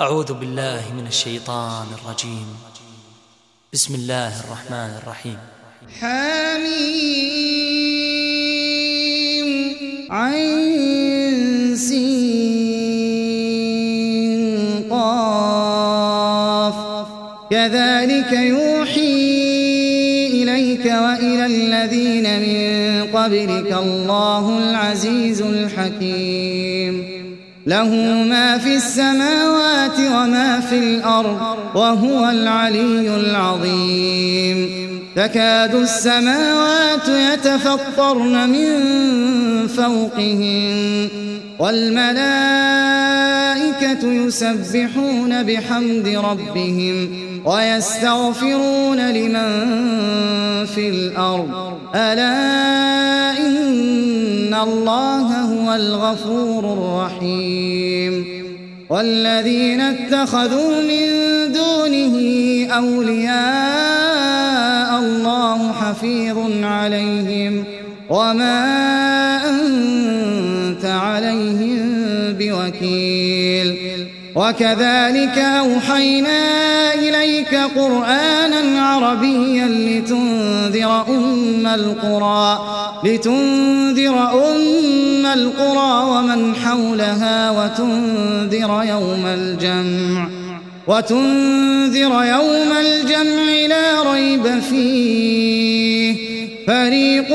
أعوذ بالله من الشيطان الرجيم. بسم الله الرحمن الرحيم. حميم عين قاف. كذلك يوحي إليك وإلى الذين من قبلك الله العزيز الحكيم. له ما في السماوات وما في الأرض وهو العلي العظيم. تكاد السماوات يتفطرن من فوقهن والملائكة يسبحون بحمد ربهم ويستغفرون لمن في الأرض. ألا إن الله هو الغفور الرحيم والذين اتخذوا من دونه أولياء الله حفيظ عليهم وما وكذلك أوحينا إليك قرآنا عربيا لتنذر أم القرى لتنذر أم القرى ومن حولها وتنذر يوم الجمع وتنذر يوم الجمع لا ريب فيه. فريق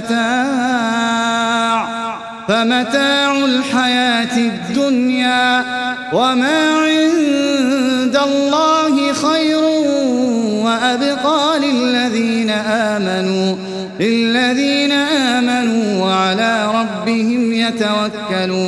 فمتاع فمتاع الحياة الدنيا وما عند الله خير وأبقى للذين آمنوا للذين آمنوا وعلى ربهم يتوكلون.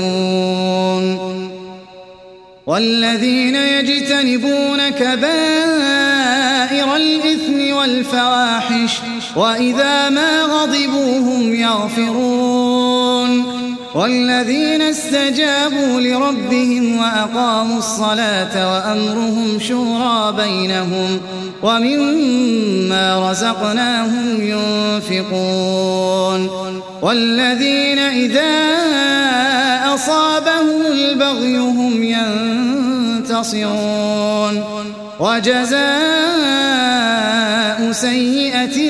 والذين يجتنبون كبائر الإثم والفواحش وإذا ما غضبوا هم يغفرون والذين استجابوا لربهم وأقاموا الصلاة وأمرهم شورى بينهم ومما رزقناهم ينفقون والذين إذا أصابهم البغي هم ينتصرون وجزاء سيئة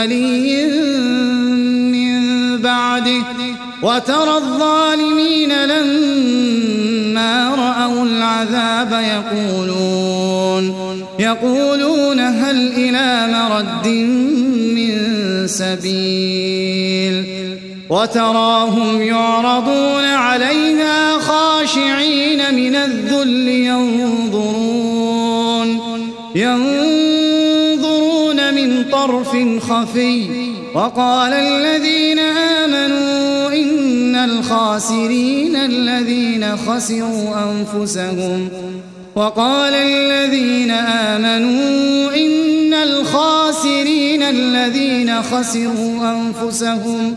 ولي من بعده. وترى الظالمين لما رأوا العذاب يقولون يقولون هل إلى مرد من سبيل؟ وتراهم يعرضون عليها خاشعين من الذل طرف خفي وقال الذين آمنوا إن الخاسرين الذين خسروا أنفسهم وقال الذين آمنوا إن الخاسرين الذين خسروا أنفسهم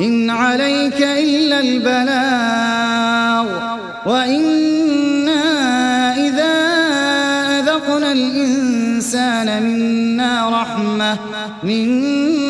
إن عليك إلا البلاغ وإنا إذا أذقنا الإنسان منا رحمة منا